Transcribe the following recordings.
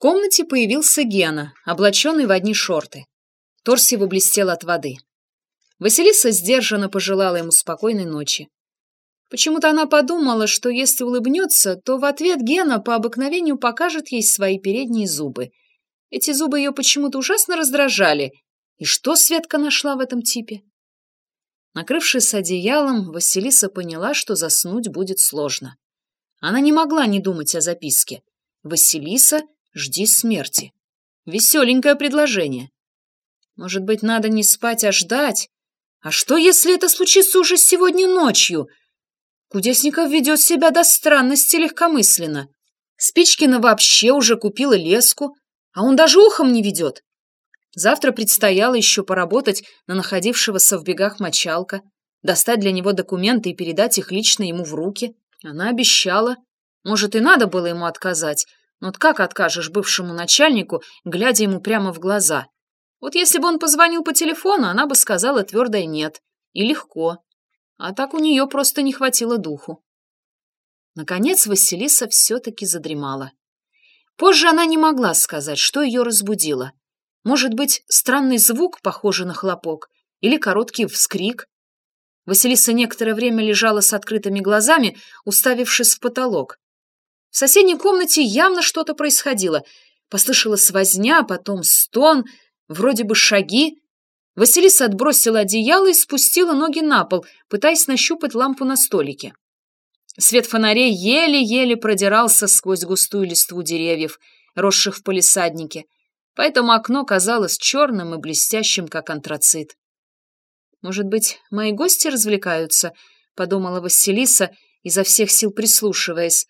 комнате появился Гена, облаченный в одни шорты. Торс его блестел от воды. Василиса сдержанно пожелала ему спокойной ночи. Почему-то она подумала, что если улыбнется, то в ответ Гена по обыкновению покажет ей свои передние зубы. Эти зубы ее почему-то ужасно раздражали. И что Светка нашла в этом типе? Накрывшись одеялом, Василиса поняла, что заснуть будет сложно. Она не могла не думать о записке. «Василиса, жди смерти». Веселенькое предложение. Может быть, надо не спать, а ждать? А что, если это случится уже сегодня ночью? Кудесников ведет себя до странности легкомысленно. Спичкина вообще уже купила леску, а он даже ухом не ведет. Завтра предстояло еще поработать на находившегося в бегах мочалка, достать для него документы и передать их лично ему в руки. Она обещала. Может, и надо было ему отказать, но как откажешь бывшему начальнику, глядя ему прямо в глаза? Вот если бы он позвонил по телефону, она бы сказала твердое «нет». И легко. А так у нее просто не хватило духу. Наконец Василиса все-таки задремала. Позже она не могла сказать, что ее разбудило. Может быть, странный звук, похожий на хлопок, или короткий вскрик. Василиса некоторое время лежала с открытыми глазами, уставившись в потолок. В соседней комнате явно что-то происходило. Послышалась возня, потом стон, вроде бы шаги. Василиса отбросила одеяло и спустила ноги на пол, пытаясь нащупать лампу на столике. Свет фонарей еле-еле продирался сквозь густую листву деревьев, росших в полисаднике, поэтому окно казалось черным и блестящим, как антрацит. «Может быть, мои гости развлекаются?» — подумала Василиса, изо всех сил прислушиваясь.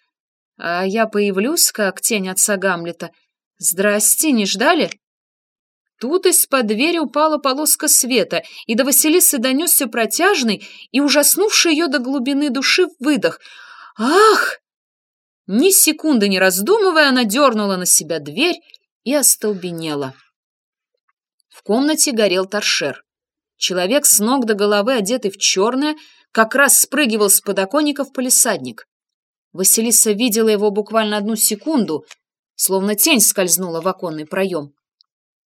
«А я появлюсь, как тень отца Гамлета. Здрасте, не ждали?» Тут из-под двери упала полоска света, и до Василисы донесся протяжный и ужаснувший ее до глубины души выдох. «Ах!» Ни секунды не раздумывая, она дернула на себя дверь и остолбенела. В комнате горел торшер. Человек с ног до головы, одетый в черное, как раз спрыгивал с подоконника в полисадник. Василиса видела его буквально одну секунду, словно тень скользнула в оконный проем.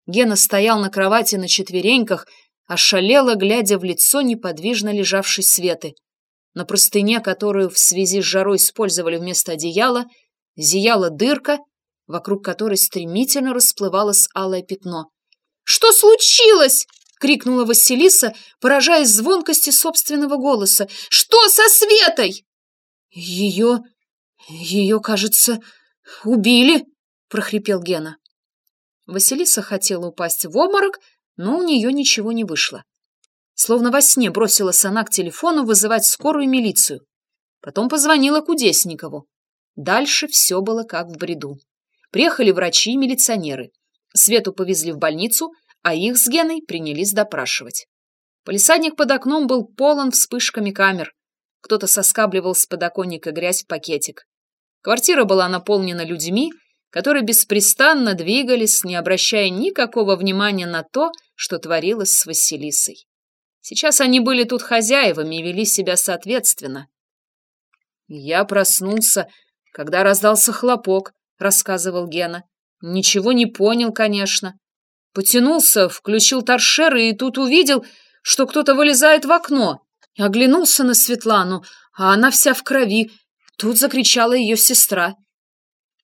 Гена стоял на кровати на четвереньках, ошалело, глядя в лицо неподвижно лежавшей Светы. На простыне, которую в связи с жарой использовали вместо одеяла, зияла дырка, вокруг которой стремительно расплывалось алое пятно. «Что случилось?» — крикнула Василиса, поражаясь звонкости собственного голоса. «Что со Светой?» «Ее... ее, кажется, убили», — прохрипел Гена. Василиса хотела упасть в обморок, но у нее ничего не вышло. Словно во сне бросилась она к телефону вызывать скорую милицию. Потом позвонила Кудесникову. Дальше все было как в бреду. Приехали врачи и милиционеры. Свету повезли в больницу, а их с Геной принялись допрашивать. Полисадник под окном был полон вспышками камер. Кто-то соскабливал с подоконника грязь в пакетик. Квартира была наполнена людьми, которые беспрестанно двигались, не обращая никакого внимания на то, что творилось с Василисой. Сейчас они были тут хозяевами и вели себя соответственно. «Я проснулся, когда раздался хлопок», — рассказывал Гена. «Ничего не понял, конечно. Потянулся, включил торшер и тут увидел, что кто-то вылезает в окно. Оглянулся на Светлану, а она вся в крови. Тут закричала ее сестра.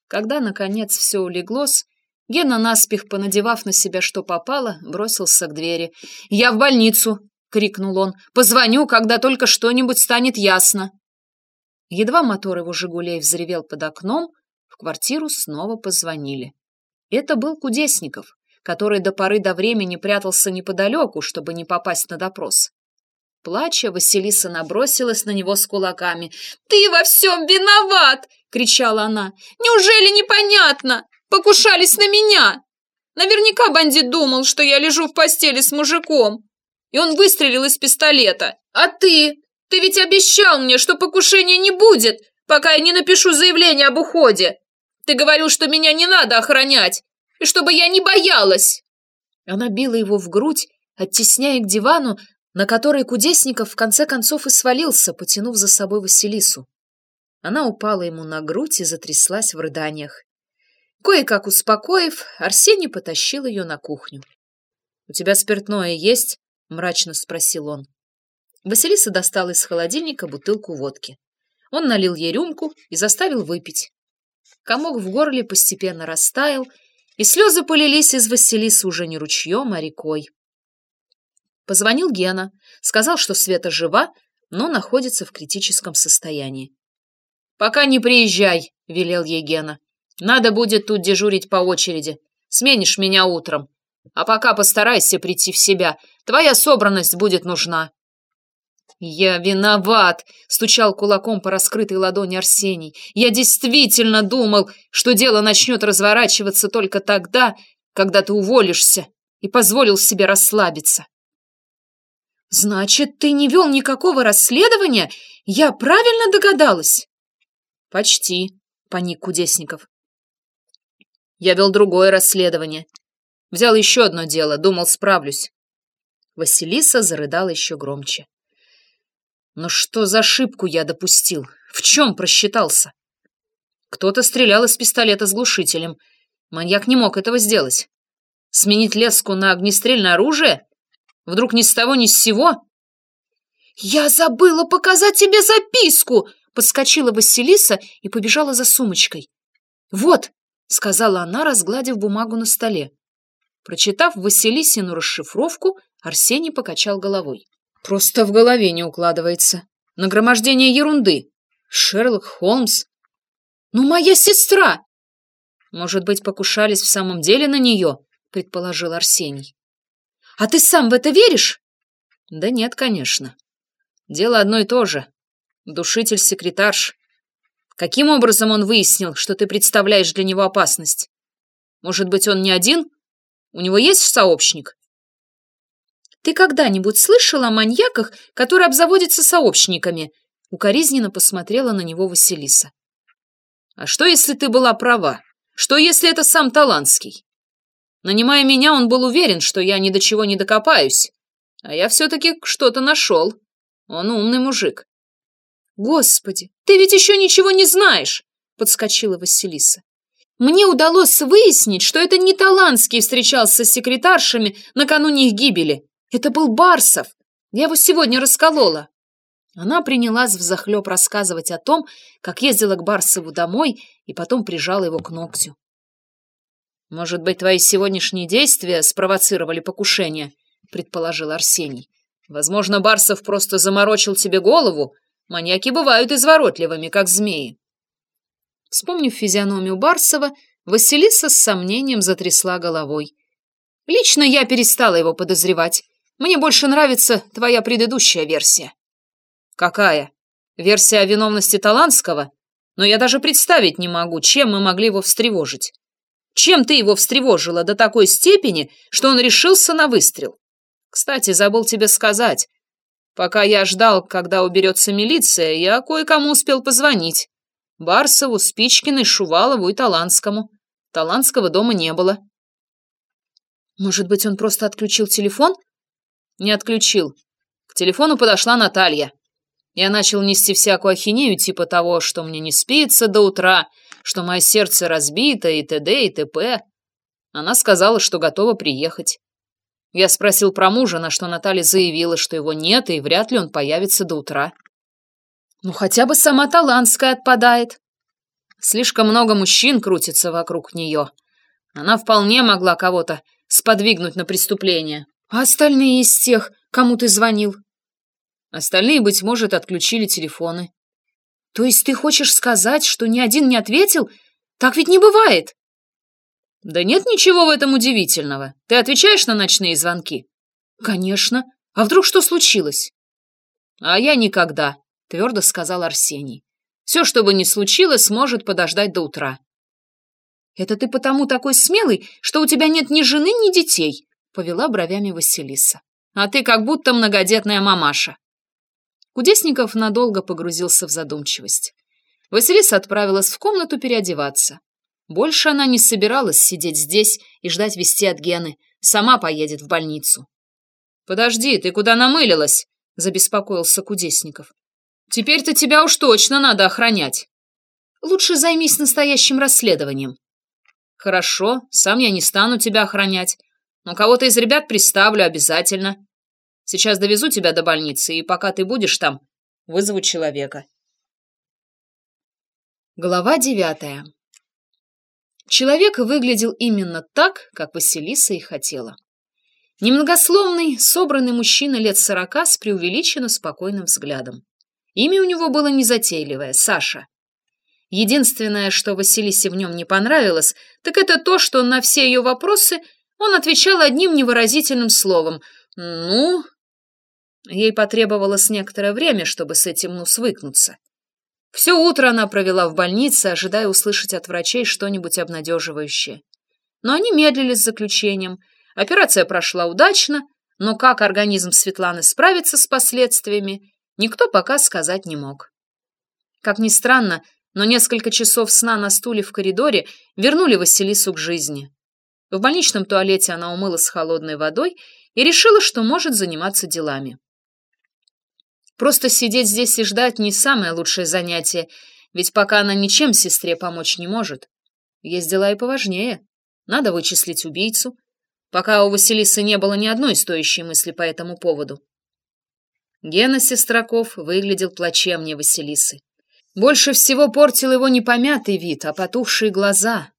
Когда, наконец, все улеглось, Гена, наспех понадевав на себя, что попало, бросился к двери. «Я в больницу!» — крикнул он. «Позвоню, когда только что-нибудь станет ясно!» Едва мотор его «Жигулей» взревел под окном, в квартиру снова позвонили. Это был Кудесников, который до поры до времени прятался неподалеку, чтобы не попасть на допрос. Плача, Василиса набросилась на него с кулаками. «Ты во всем виноват!» — кричала она. «Неужели непонятно? Покушались на меня! Наверняка бандит думал, что я лежу в постели с мужиком, и он выстрелил из пистолета. А ты? Ты ведь обещал мне, что покушения не будет, пока я не напишу заявление об уходе. Ты говорил, что меня не надо охранять, и чтобы я не боялась!» Она била его в грудь, оттесняя к дивану, на который Кудесников в конце концов и свалился, потянув за собой Василису. Она упала ему на грудь и затряслась в рыданиях. Кое-как успокоив, Арсений потащил ее на кухню. «У тебя спиртное есть?» — мрачно спросил он. Василиса достала из холодильника бутылку водки. Он налил ей рюмку и заставил выпить. Комок в горле постепенно растаял, и слезы полились из Василисы уже не ручьем, а рекой. Позвонил Гена, сказал, что Света жива, но находится в критическом состоянии. «Пока не приезжай», — велел ей Гена. «Надо будет тут дежурить по очереди. Сменишь меня утром. А пока постарайся прийти в себя. Твоя собранность будет нужна». «Я виноват!» — стучал кулаком по раскрытой ладони Арсений. «Я действительно думал, что дело начнет разворачиваться только тогда, когда ты уволишься, и позволил себе расслабиться». «Значит, ты не вел никакого расследования? Я правильно догадалась?» «Почти», — паник Кудесников. «Я вел другое расследование. Взял еще одно дело, думал, справлюсь». Василиса зарыдала еще громче. Но что за ошибку я допустил? В чем просчитался? Кто-то стрелял из пистолета с глушителем. Маньяк не мог этого сделать. Сменить леску на огнестрельное оружие? Вдруг ни с того, ни с сего? «Я забыла показать тебе записку!» Подскочила Василиса и побежала за сумочкой. «Вот!» — сказала она, разгладив бумагу на столе. Прочитав Василисину расшифровку, Арсений покачал головой. Просто в голове не укладывается. Нагромождение ерунды. Шерлок Холмс. Ну, моя сестра! Может быть, покушались в самом деле на нее, предположил Арсений. А ты сам в это веришь? Да нет, конечно. Дело одно и то же. Душитель-секретарш. Каким образом он выяснил, что ты представляешь для него опасность? Может быть, он не один? У него есть сообщник? Ты когда-нибудь слышал о маньяках, которые обзаводятся сообщниками?» Укоризненно посмотрела на него Василиса. «А что, если ты была права? Что, если это сам Таланский? Нанимая меня, он был уверен, что я ни до чего не докопаюсь. А я все-таки что-то нашел. Он умный мужик». «Господи, ты ведь еще ничего не знаешь!» — подскочила Василиса. «Мне удалось выяснить, что это не Таланский встречался с секретаршами накануне их гибели. Это был Барсов. Я его сегодня расколола. Она принялась взахлеб рассказывать о том, как ездила к Барсову домой и потом прижала его к ногтю. «Может быть, твои сегодняшние действия спровоцировали покушение?» — предположил Арсений. «Возможно, Барсов просто заморочил тебе голову. Маньяки бывают изворотливыми, как змеи». Вспомнив физиономию Барсова, Василиса с сомнением затрясла головой. «Лично я перестала его подозревать. Мне больше нравится твоя предыдущая версия». «Какая? Версия о виновности Таланского? Но я даже представить не могу, чем мы могли его встревожить. Чем ты его встревожила до такой степени, что он решился на выстрел? Кстати, забыл тебе сказать. Пока я ждал, когда уберется милиция, я кое-кому успел позвонить. Барсову, Спичкиной, Шувалову и Таланскому. Таланского дома не было. Может быть, он просто отключил телефон? Не отключил. К телефону подошла Наталья. Я начал нести всякую ахинею типа того, что мне не спится до утра, что мое сердце разбито и т.д. и т.п. Она сказала, что готова приехать. Я спросил про мужа, на что Наталья заявила, что его нет и вряд ли он появится до утра. Ну, хотя бы сама Таланская отпадает. Слишком много мужчин крутится вокруг нее. Она вполне могла кого-то сподвигнуть на преступление. А остальные из тех, кому ты звонил? Остальные, быть может, отключили телефоны. То есть ты хочешь сказать, что ни один не ответил? Так ведь не бывает. Да нет ничего в этом удивительного. Ты отвечаешь на ночные звонки? Конечно. А вдруг что случилось? А я никогда, твердо сказал Арсений. Все, что бы ни случилось, может подождать до утра. Это ты потому такой смелый, что у тебя нет ни жены, ни детей, повела бровями Василиса. «А ты как будто многодетная мамаша». Кудесников надолго погрузился в задумчивость. Василиса отправилась в комнату переодеваться. Больше она не собиралась сидеть здесь и ждать вести от Гены. Сама поедет в больницу. «Подожди, ты куда намылилась?» — забеспокоился Кудесников. «Теперь-то тебя уж точно надо охранять. Лучше займись настоящим расследованием». Хорошо, сам я не стану тебя охранять, но кого-то из ребят приставлю обязательно. Сейчас довезу тебя до больницы, и пока ты будешь там, вызову человека. Глава девятая. Человек выглядел именно так, как Василиса и хотела. Немногословный, собранный мужчина лет сорока с преувеличенно спокойным взглядом. Имя у него было незатейливое — Саша. Единственное, что Василисе в нем не понравилось, так это то, что на все ее вопросы он отвечал одним невыразительным словом «ну». Ей потребовалось некоторое время, чтобы с этим «ну» свыкнуться. Все утро она провела в больнице, ожидая услышать от врачей что-нибудь обнадеживающее. Но они медлили с заключением. Операция прошла удачно, но как организм Светланы справится с последствиями, никто пока сказать не мог. Как ни странно, но несколько часов сна на стуле в коридоре вернули Василису к жизни. В больничном туалете она умылась холодной водой и решила, что может заниматься делами. Просто сидеть здесь и ждать не самое лучшее занятие, ведь пока она ничем сестре помочь не может. Есть дела и поважнее. Надо вычислить убийцу, пока у Василисы не было ни одной стоящей мысли по этому поводу. Гена Сестраков выглядел плачевнее Василисы. Больше всего портил его не помятый вид, а потухшие глаза.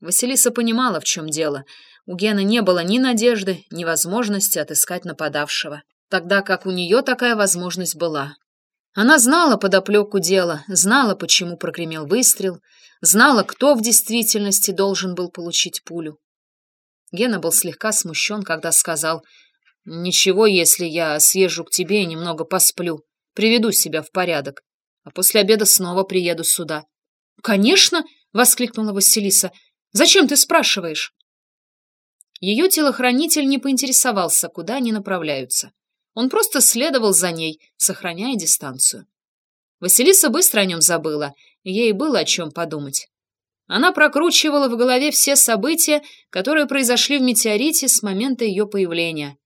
Василиса понимала, в чем дело. У Гены не было ни надежды, ни возможности отыскать нападавшего тогда как у нее такая возможность была. Она знала подоплеку дела, знала, почему прогремел выстрел, знала, кто в действительности должен был получить пулю. Гена был слегка смущен, когда сказал, «Ничего, если я съезжу к тебе и немного посплю, приведу себя в порядок, а после обеда снова приеду сюда». «Конечно!» — воскликнула Василиса. «Зачем ты спрашиваешь?» Ее телохранитель не поинтересовался, куда они направляются. Он просто следовал за ней, сохраняя дистанцию. Василиса быстро о нем забыла, ей было о чем подумать. Она прокручивала в голове все события, которые произошли в метеорите с момента ее появления.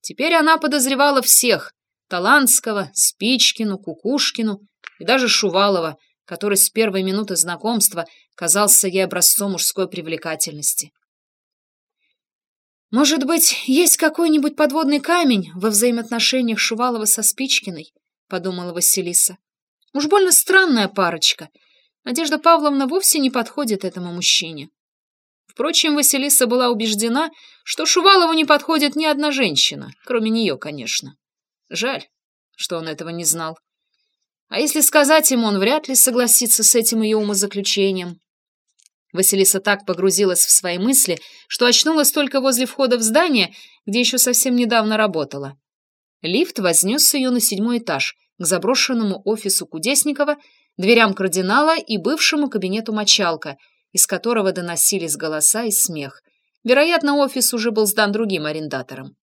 Теперь она подозревала всех — Таланского, Спичкину, Кукушкину и даже Шувалова, который с первой минуты знакомства казался ей образцом мужской привлекательности. Может быть, есть какой-нибудь подводный камень во взаимоотношениях Шувалова со Спичкиной, подумала Василиса. Уж больно странная парочка. Надежда Павловна вовсе не подходит этому мужчине. Впрочем, Василиса была убеждена, что Шувалову не подходит ни одна женщина, кроме нее, конечно. Жаль, что он этого не знал. А если сказать ему, он вряд ли согласится с этим ее умозаключением. Василиса так погрузилась в свои мысли, что очнулась только возле входа в здание, где еще совсем недавно работала. Лифт вознес ее на седьмой этаж, к заброшенному офису Кудесникова, дверям кардинала и бывшему кабинету мочалка, из которого доносились голоса и смех. Вероятно, офис уже был сдан другим арендатором.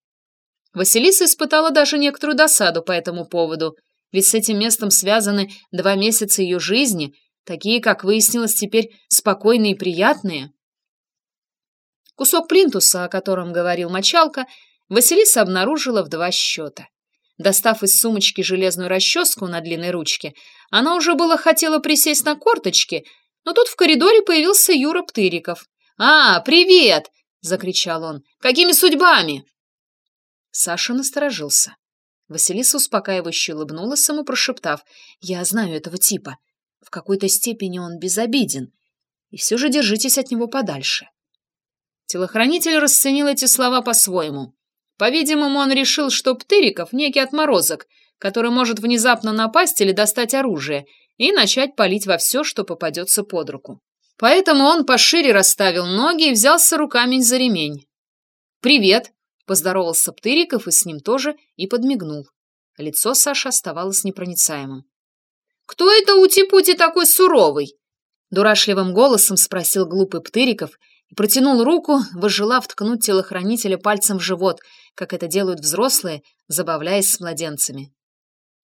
Василиса испытала даже некоторую досаду по этому поводу, ведь с этим местом связаны два месяца ее жизни, Такие, как выяснилось теперь, спокойные и приятные. Кусок плинтуса, о котором говорил мочалка, Василиса обнаружила в два счета. Достав из сумочки железную расческу на длинной ручке, она уже было хотела присесть на корточки, но тут в коридоре появился Юра Птыриков. «А, привет!» — закричал он. «Какими судьбами?» Саша насторожился. Василиса успокаивающе улыбнулась ему, прошептав. «Я знаю этого типа. В какой-то степени он безобиден, и все же держитесь от него подальше. Телохранитель расценил эти слова по-своему. По-видимому, он решил, что Птыриков — некий отморозок, который может внезапно напасть или достать оружие и начать палить во все, что попадется под руку. Поэтому он пошире расставил ноги и взялся руками за ремень. «Привет!» — поздоровался Птыриков и с ним тоже, и подмигнул. Лицо Саши оставалось непроницаемым. «Кто это ути-пути такой суровый?» Дурашливым голосом спросил глупый Птыриков и протянул руку, выжелав ткнуть телохранителя пальцем в живот, как это делают взрослые, забавляясь с младенцами.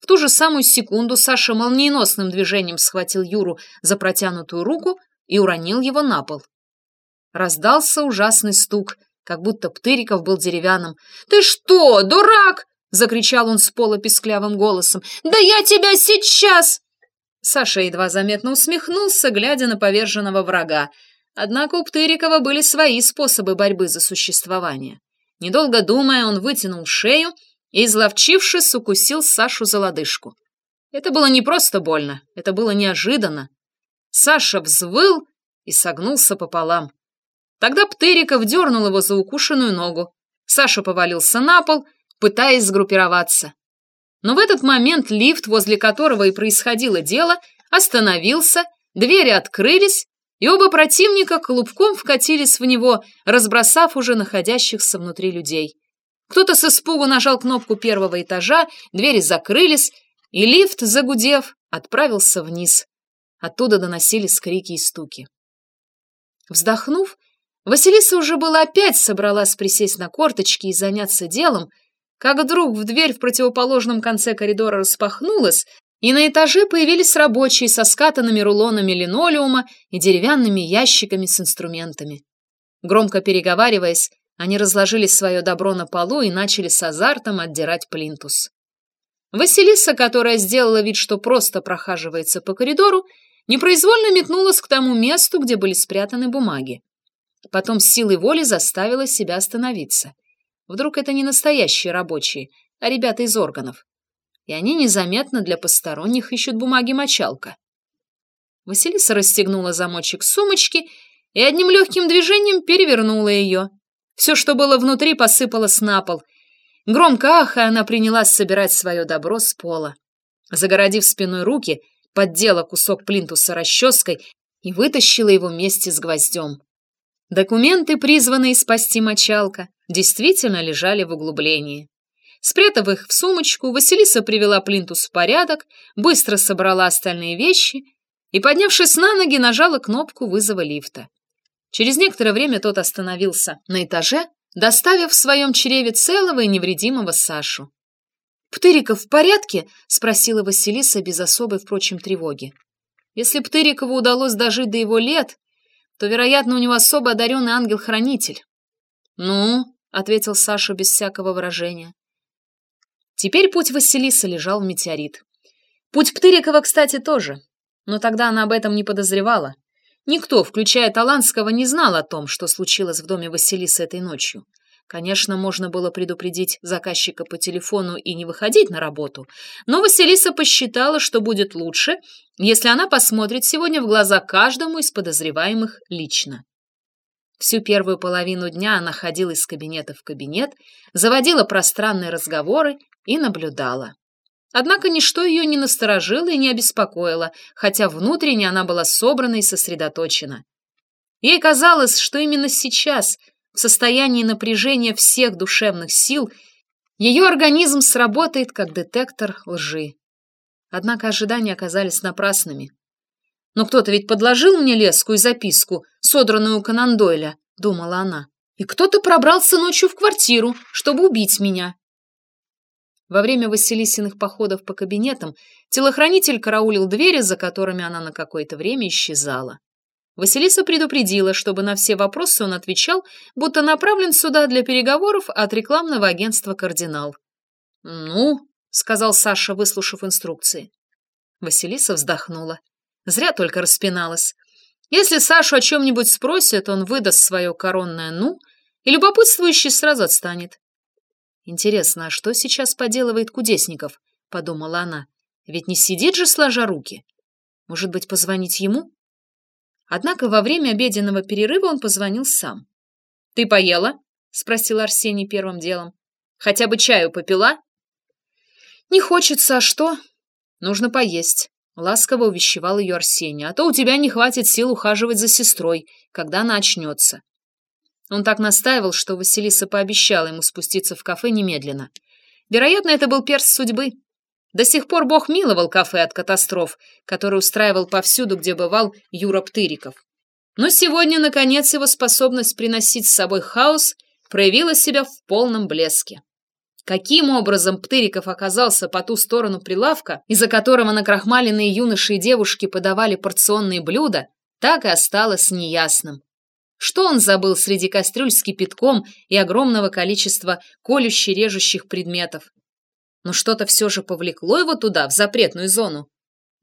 В ту же самую секунду Саша молниеносным движением схватил Юру за протянутую руку и уронил его на пол. Раздался ужасный стук, как будто Птыриков был деревянным. «Ты что, дурак?» — закричал он с пола писклявым голосом. «Да я тебя сейчас!» Саша едва заметно усмехнулся, глядя на поверженного врага, Однако у Птырикова были свои способы борьбы за существование. Недолго думая, он вытянул шею и, изловчившись, укусил Сашу за лодыжку. Это было не просто больно, это было неожиданно. Саша взвыл и согнулся пополам. Тогда Птыриков дернул его за укушенную ногу. Саша повалился на пол, пытаясь сгруппироваться. Но в этот момент лифт, возле которого и происходило дело, остановился, двери открылись, и оба противника клубком вкатились в него, разбросав уже находящихся внутри людей. Кто-то с испугу нажал кнопку первого этажа, двери закрылись, и лифт, загудев, отправился вниз. Оттуда доносились крики и стуки. Вздохнув, Василиса уже была опять собралась присесть на корточки и заняться делом, как вдруг в дверь в противоположном конце коридора распахнулась, и на этаже появились рабочие со скатанными рулонами линолеума и деревянными ящиками с инструментами. Громко переговариваясь, они разложили свое добро на полу и начали с азартом отдирать плинтус. Василиса, которая сделала вид, что просто прохаживается по коридору, непроизвольно метнулась к тому месту, где были спрятаны бумаги. Потом силой воли заставила себя остановиться. Вдруг это не настоящие рабочие, а ребята из органов. И они незаметно для посторонних ищут бумаги-мочалка. Василиса расстегнула замочек сумочки и одним легким движением перевернула ее. Все, что было внутри, посыпалось на пол. Громко ахая, она принялась собирать свое добро с пола. Загородив спиной руки, поддела кусок плинтуса расческой и вытащила его вместе с гвоздем. Документы, призванные спасти мочалка, действительно лежали в углублении. Спрятав их в сумочку, Василиса привела плинтус в порядок, быстро собрала остальные вещи и, поднявшись на ноги, нажала кнопку вызова лифта. Через некоторое время тот остановился на этаже, доставив в своем чреве целого и невредимого Сашу. «Птыриков в порядке?» — спросила Василиса без особой, впрочем, тревоги. Если Птырикову удалось дожить до его лет, то, вероятно, у него особо одаренный ангел-хранитель. «Ну?» — ответил Саша без всякого выражения. Теперь путь Василисы лежал в метеорит. Путь Птырикова, кстати, тоже. Но тогда она об этом не подозревала. Никто, включая Таланского, не знал о том, что случилось в доме Василисы этой ночью. Конечно, можно было предупредить заказчика по телефону и не выходить на работу, но Василиса посчитала, что будет лучше, если она посмотрит сегодня в глаза каждому из подозреваемых лично. Всю первую половину дня она ходила из кабинета в кабинет, заводила пространные разговоры и наблюдала. Однако ничто ее не насторожило и не обеспокоило, хотя внутренне она была собрана и сосредоточена. Ей казалось, что именно сейчас – в состоянии напряжения всех душевных сил, ее организм сработает как детектор лжи. Однако ожидания оказались напрасными. «Но кто-то ведь подложил мне леску и записку, содранную у Конан Дойля», — думала она. «И кто-то пробрался ночью в квартиру, чтобы убить меня». Во время Василисиных походов по кабинетам телохранитель караулил двери, за которыми она на какое-то время исчезала. Василиса предупредила, чтобы на все вопросы он отвечал, будто направлен сюда для переговоров от рекламного агентства «Кардинал». «Ну», — сказал Саша, выслушав инструкции. Василиса вздохнула. Зря только распиналась. Если Сашу о чем-нибудь спросят, он выдаст свое коронное «ну», и любопытствующий сразу отстанет. «Интересно, а что сейчас поделывает Кудесников?» — подумала она. «Ведь не сидит же, сложа руки. Может быть, позвонить ему?» Однако во время обеденного перерыва он позвонил сам. «Ты поела?» — спросил Арсений первым делом. «Хотя бы чаю попила?» «Не хочется, а что?» «Нужно поесть», — ласково увещевал ее Арсений, «а то у тебя не хватит сил ухаживать за сестрой, когда она очнется». Он так настаивал, что Василиса пообещала ему спуститься в кафе немедленно. Вероятно, это был перс судьбы. До сих пор Бог миловал кафе от катастроф, который устраивал повсюду, где бывал Юра Птыриков. Но сегодня, наконец, его способность приносить с собой хаос проявила себя в полном блеске. Каким образом Птыриков оказался по ту сторону прилавка, из-за которого накрахмаленные юноши и девушки подавали порционные блюда, так и осталось неясным. Что он забыл среди кастрюль с кипятком и огромного количества колюще-режущих предметов? Но что-то все же повлекло его туда, в запретную зону.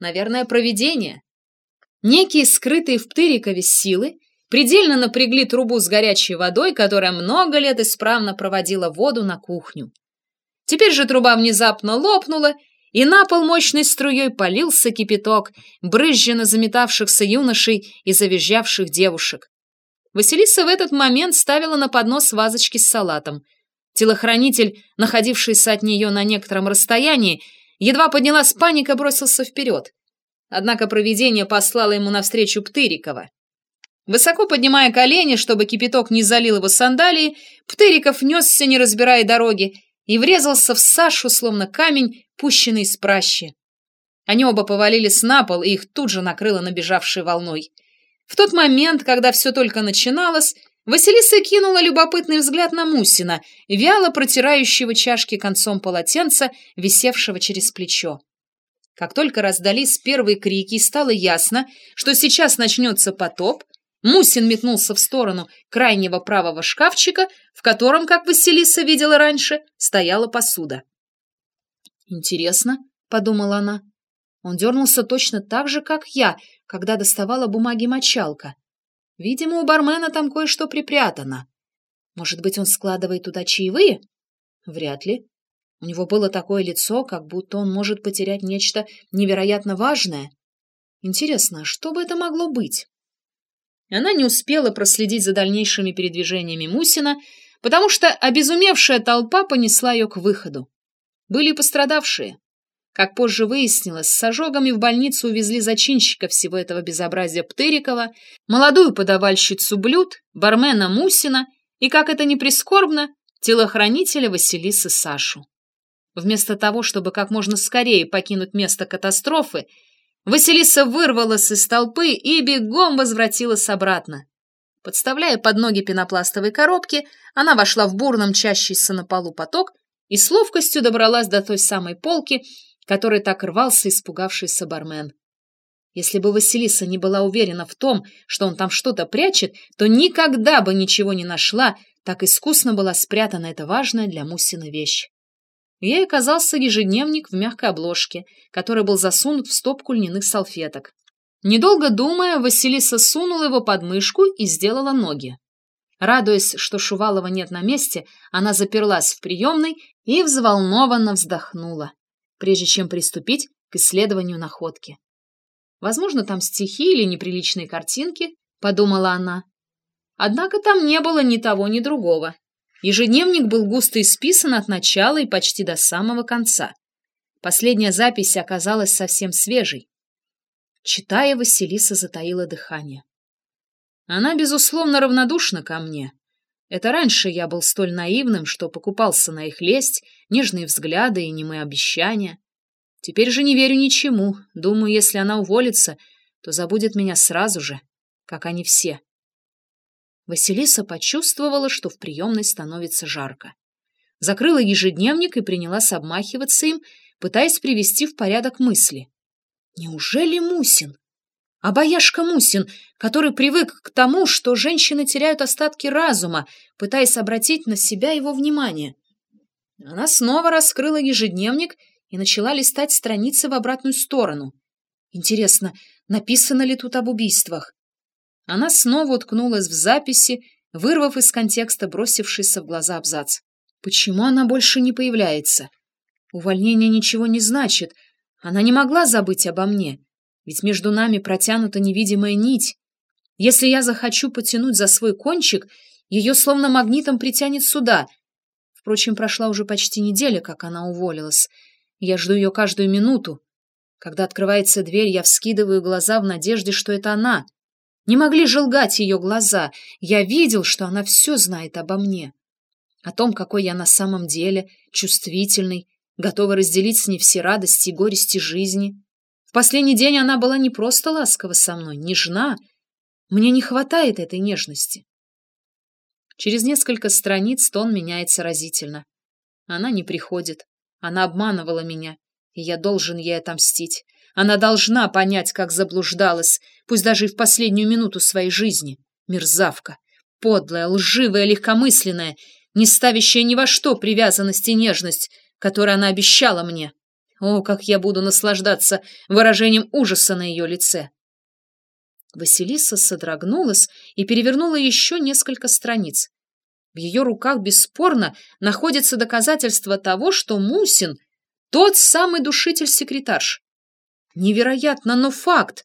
Наверное, провидение. Некие скрытые в Птырикове силы предельно напрягли трубу с горячей водой, которая много лет исправно проводила воду на кухню. Теперь же труба внезапно лопнула, и на пол мощной струей полился кипяток, брызжа на заметавшихся юношей и завизжавших девушек. Василиса в этот момент ставила на поднос вазочки с салатом. Телохранитель, находившийся от нее на некотором расстоянии, едва поднялась паника, бросился вперед. Однако провидение послало ему навстречу Птырикова. Высоко поднимая колени, чтобы кипяток не залил его сандалии, Птыриков несся, не разбирая дороги, и врезался в Сашу, словно камень, пущенный из пращи. Они оба повалились на пол, и их тут же накрыло набежавшей волной. В тот момент, когда все только начиналось, Василиса кинула любопытный взгляд на Мусина, вяло протирающего чашки концом полотенца, висевшего через плечо. Как только раздались первые крики стало ясно, что сейчас начнется потоп, Мусин метнулся в сторону крайнего правого шкафчика, в котором, как Василиса видела раньше, стояла посуда. «Интересно», — подумала она, — «он дернулся точно так же, как я, когда доставала бумаги мочалка. Видимо, у бармена там кое-что припрятано. Может быть, он складывает туда чаевые? Вряд ли. У него было такое лицо, как будто он может потерять нечто невероятно важное. Интересно, что бы это могло быть? Она не успела проследить за дальнейшими передвижениями Мусина, потому что обезумевшая толпа понесла ее к выходу. Были пострадавшие. Как позже выяснилось, с ожогами в больницу увезли зачинщика всего этого безобразия Птырикова, молодую подавальщицу блюд, бармена Мусина и, как это ни прискорбно, телохранителя Василисы Сашу. Вместо того, чтобы как можно скорее покинуть место катастрофы, Василиса вырвалась из толпы и бегом возвратилась обратно. Подставляя под ноги пенопластовой коробки, она вошла в бурно мчащийся на полу поток и с ловкостью добралась до той самой полки, который так рвался испугавшийся бармен. Если бы Василиса не была уверена в том, что он там что-то прячет, то никогда бы ничего не нашла, так искусно была спрятана эта важная для Мусины вещь. Ей оказался ежедневник в мягкой обложке, который был засунут в стопку льняных салфеток. Недолго думая, Василиса сунула его под мышку и сделала ноги. Радуясь, что Шувалова нет на месте, она заперлась в приемной и взволнованно вздохнула прежде чем приступить к исследованию находки. Возможно, там стихи или неприличные картинки, подумала она. Однако там не было ни того, ни другого. Ежедневник был густо исписан от начала и почти до самого конца. Последняя запись оказалась совсем свежей. Читая, Василиса затаила дыхание. Она, безусловно, равнодушна ко мне. Это раньше я был столь наивным, что покупался на их лесть нежные взгляды и немые обещания. Теперь же не верю ничему. Думаю, если она уволится, то забудет меня сразу же, как они все. Василиса почувствовала, что в приемной становится жарко. Закрыла ежедневник и принялась обмахиваться им, пытаясь привести в порядок мысли. Неужели Мусин? А бояшка Мусин, который привык к тому, что женщины теряют остатки разума, пытаясь обратить на себя его внимание. Она снова раскрыла ежедневник и начала листать страницы в обратную сторону. Интересно, написано ли тут об убийствах? Она снова уткнулась в записи, вырвав из контекста бросившийся в глаза абзац. Почему она больше не появляется? Увольнение ничего не значит. Она не могла забыть обо мне, ведь между нами протянута невидимая нить. Если я захочу потянуть за свой кончик, ее словно магнитом притянет сюда, Впрочем, прошла уже почти неделя, как она уволилась. Я жду ее каждую минуту. Когда открывается дверь, я вскидываю глаза в надежде, что это она. Не могли же лгать ее глаза. Я видел, что она все знает обо мне. О том, какой я на самом деле, чувствительный, готовый разделить с ней все радости и горести жизни. Последний день она была не просто ласкова со мной, нежна. Мне не хватает этой нежности. Через несколько страниц тон меняется разительно. Она не приходит. Она обманывала меня, и я должен ей отомстить. Она должна понять, как заблуждалась, пусть даже и в последнюю минуту своей жизни. Мерзавка. Подлая, лживая, легкомысленная, не ставящая ни во что привязанность и нежность, которую она обещала мне. О, как я буду наслаждаться выражением ужаса на ее лице. Василиса содрогнулась и перевернула еще несколько страниц. В ее руках бесспорно находится доказательство того, что Мусин — тот самый душитель-секретарш. Невероятно, но факт.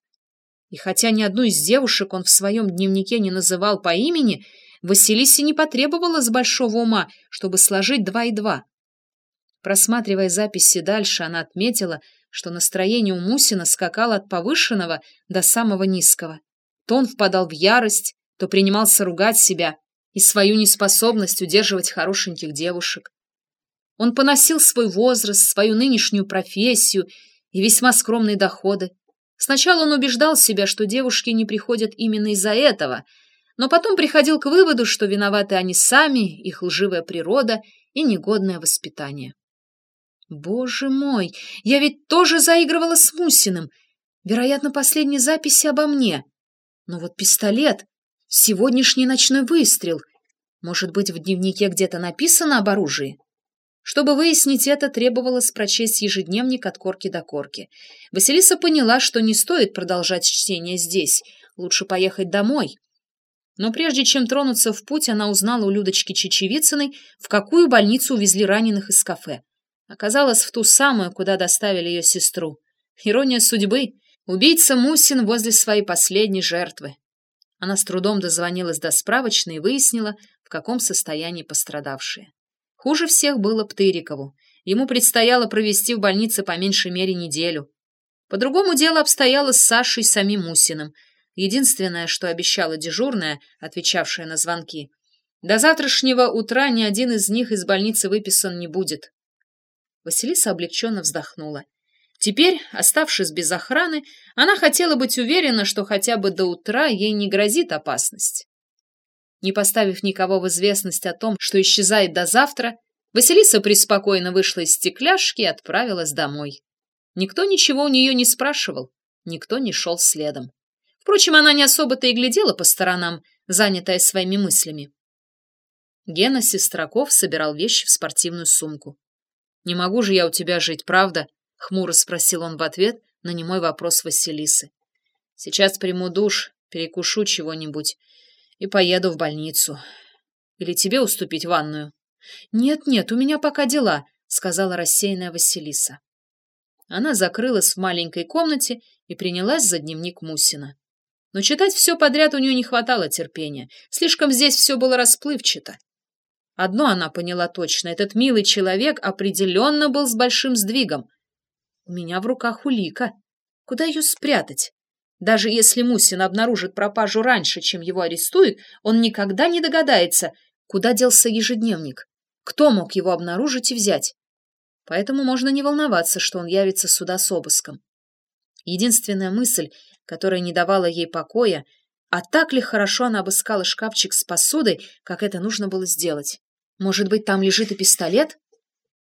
И хотя ни одну из девушек он в своем дневнике не называл по имени, Василисе не потребовалось большого ума, чтобы сложить два и два. Просматривая записи дальше, она отметила, что настроение у Мусина скакало от повышенного до самого низкого. То он впадал в ярость, то принимался ругать себя и свою неспособность удерживать хорошеньких девушек. Он поносил свой возраст, свою нынешнюю профессию и весьма скромные доходы. Сначала он убеждал себя, что девушки не приходят именно из-за этого, но потом приходил к выводу, что виноваты они сами, их лживая природа и негодное воспитание. Боже мой, я ведь тоже заигрывала с Мусиным. Вероятно, последние записи обо мне. Но вот пистолет, сегодняшний ночной выстрел. Может быть, в дневнике где-то написано об оружии? Чтобы выяснить это, требовалось прочесть ежедневник от корки до корки. Василиса поняла, что не стоит продолжать чтение здесь. Лучше поехать домой. Но прежде чем тронуться в путь, она узнала у Людочки Чечевицыной, в какую больницу увезли раненых из кафе. Оказалось, в ту самую, куда доставили ее сестру. Ирония судьбы. Убийца Мусин возле своей последней жертвы. Она с трудом дозвонилась до справочной и выяснила, в каком состоянии пострадавшие. Хуже всех было Птырикову. Ему предстояло провести в больнице по меньшей мере неделю. По-другому дело обстояло с Сашей самим Мусиным. Единственное, что обещала дежурная, отвечавшая на звонки. До завтрашнего утра ни один из них из больницы выписан не будет. Василиса облегченно вздохнула. Теперь, оставшись без охраны, она хотела быть уверена, что хотя бы до утра ей не грозит опасность. Не поставив никого в известность о том, что исчезает до завтра, Василиса преспокойно вышла из стекляшки и отправилась домой. Никто ничего у нее не спрашивал, никто не шел следом. Впрочем, она не особо-то и глядела по сторонам, занятая своими мыслями. Гена Сестраков собирал вещи в спортивную сумку. «Не могу же я у тебя жить, правда?» — хмуро спросил он в ответ на немой вопрос Василисы. «Сейчас приму душ, перекушу чего-нибудь и поеду в больницу. Или тебе уступить ванную?» «Нет-нет, у меня пока дела», — сказала рассеянная Василиса. Она закрылась в маленькой комнате и принялась за дневник Мусина. Но читать все подряд у нее не хватало терпения. Слишком здесь все было расплывчато. Одно она поняла точно. Этот милый человек определенно был с большим сдвигом. У меня в руках улика. Куда ее спрятать? Даже если Мусин обнаружит пропажу раньше, чем его арестуют, он никогда не догадается, куда делся ежедневник. Кто мог его обнаружить и взять? Поэтому можно не волноваться, что он явится сюда с обыском. Единственная мысль, которая не давала ей покоя, а так ли хорошо она обыскала шкафчик с посудой, как это нужно было сделать? Может быть, там лежит и пистолет?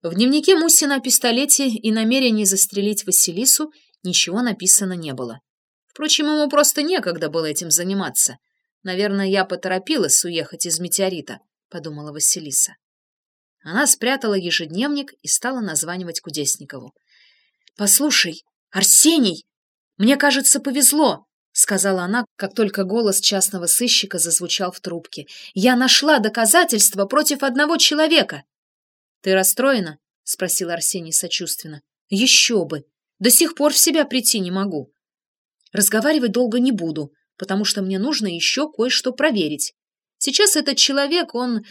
В дневнике Мусина о пистолете и намерении застрелить Василису ничего написано не было. Впрочем, ему просто некогда было этим заниматься. Наверное, я поторопилась уехать из метеорита, подумала Василиса. Она спрятала ежедневник и стала названивать Кудесникову. «Послушай, Арсений, мне кажется, повезло сказала она, как только голос частного сыщика зазвучал в трубке. «Я нашла доказательства против одного человека!» «Ты расстроена?» — спросил Арсений сочувственно. «Еще бы! До сих пор в себя прийти не могу. Разговаривать долго не буду, потому что мне нужно еще кое-что проверить. Сейчас этот человек, он...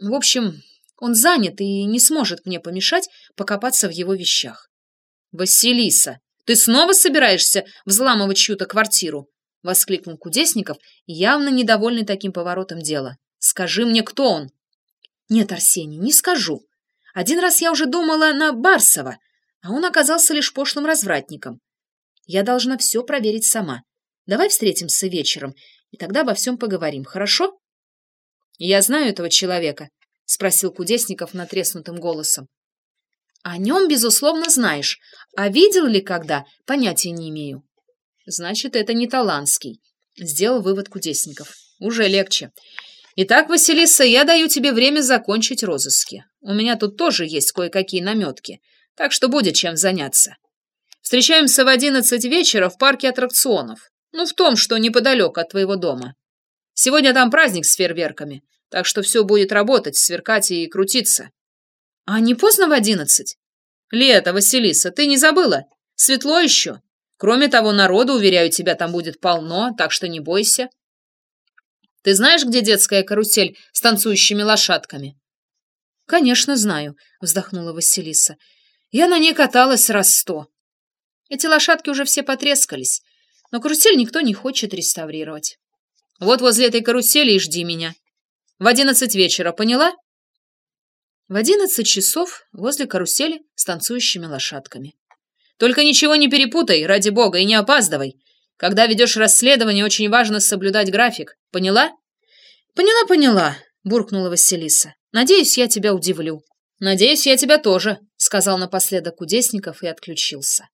В общем, он занят и не сможет мне помешать покопаться в его вещах». «Василиса!» Ты снова собираешься взламывать чью-то квартиру?» — воскликнул Кудесников, явно недовольный таким поворотом дела. «Скажи мне, кто он?» «Нет, Арсений, не скажу. Один раз я уже думала на Барсова, а он оказался лишь пошлым развратником. Я должна все проверить сама. Давай встретимся вечером, и тогда обо всем поговорим, хорошо?» «Я знаю этого человека», — спросил Кудесников натреснутым голосом. О нем, безусловно, знаешь, а видел ли когда, понятия не имею. Значит, это не Таланский, сделал вывод Кудесников. Уже легче. Итак, Василиса, я даю тебе время закончить розыски. У меня тут тоже есть кое-какие наметки, так что будет чем заняться. Встречаемся в одиннадцать вечера в парке аттракционов. Ну, в том, что неподалеку от твоего дома. Сегодня там праздник с фейерверками, так что все будет работать, сверкать и крутиться. А не поздно в одиннадцать? Лето, Василиса, ты не забыла? Светло еще. Кроме того, народу, уверяю тебя, там будет полно, так что не бойся. Ты знаешь, где детская карусель с танцующими лошадками? Конечно, знаю, вздохнула Василиса. Я на ней каталась раз сто. Эти лошадки уже все потрескались, но карусель никто не хочет реставрировать. Вот возле этой карусели и жди меня. В одиннадцать вечера, поняла? В одиннадцать часов возле карусели с танцующими лошадками. Только ничего не перепутай, ради бога, и не опаздывай. Когда ведешь расследование, очень важно соблюдать график. Поняла? Поняла, поняла, буркнула Василиса. Надеюсь, я тебя удивлю. Надеюсь, я тебя тоже, сказал напоследок Кудесников и отключился.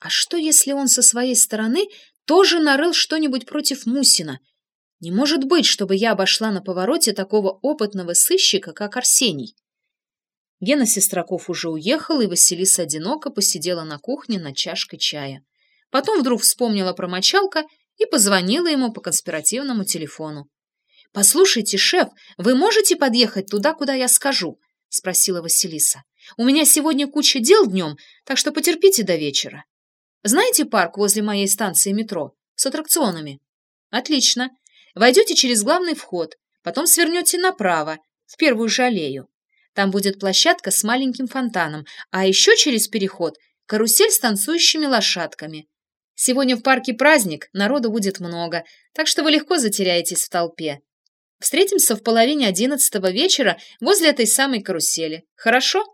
А что, если он со своей стороны тоже нарыл что-нибудь против Мусина? Не может быть, чтобы я обошла на повороте такого опытного сыщика, как Арсений. Гена Сестраков уже уехал, и Василиса одиноко посидела на кухне над чашкой чая. Потом вдруг вспомнила про мочалка и позвонила ему по конспиративному телефону. «Послушайте, шеф, вы можете подъехать туда, куда я скажу?» — спросила Василиса. «У меня сегодня куча дел днем, так что потерпите до вечера. Знаете парк возле моей станции метро? С аттракционами?» «Отлично. Войдете через главный вход, потом свернете направо, в первую же аллею. Там будет площадка с маленьким фонтаном, а еще через переход карусель с танцующими лошадками. Сегодня в парке праздник, народу будет много, так что вы легко затеряетесь в толпе. Встретимся в половине одиннадцатого вечера возле этой самой карусели. Хорошо?